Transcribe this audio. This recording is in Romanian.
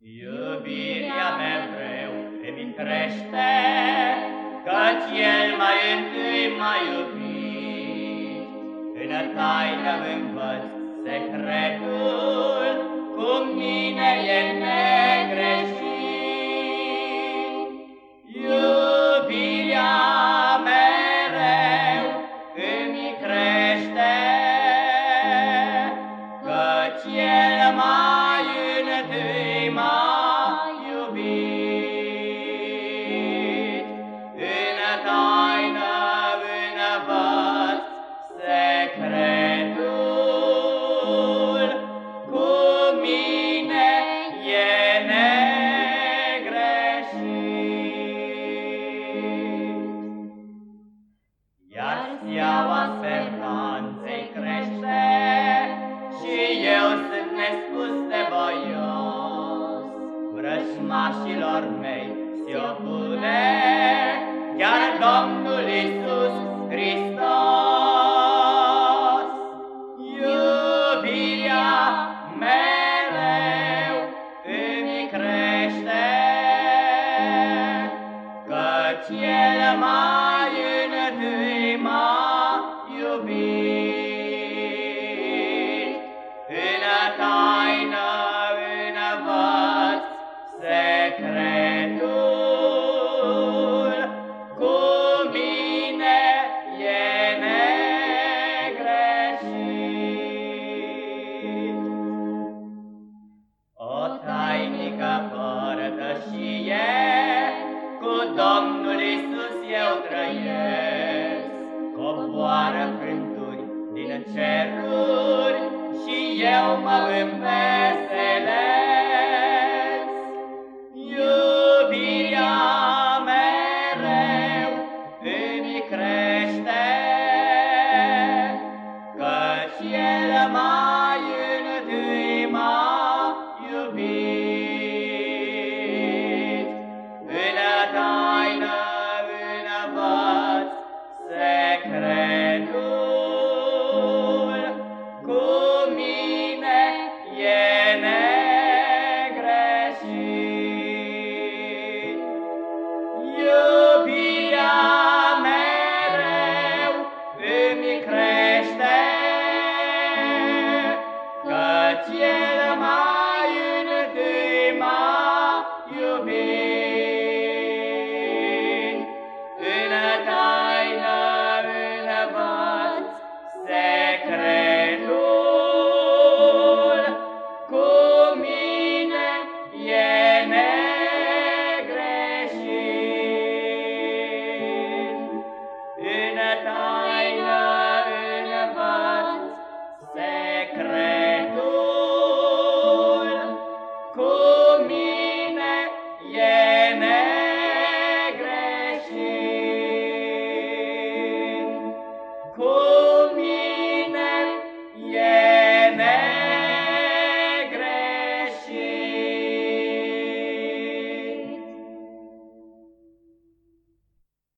Iubirea mereu îmi crește, Căci El mai întâi m-a iubit. În taină învăț secretul, steaua speranței crește, Și eu sunt nespus de voios, Vrăjmașilor mei se opune, Chiar Domnul Iisus Hristos. Iubirea mereu îmi crește, Căci El mai întâi m-a ceruri Și eu mă împesc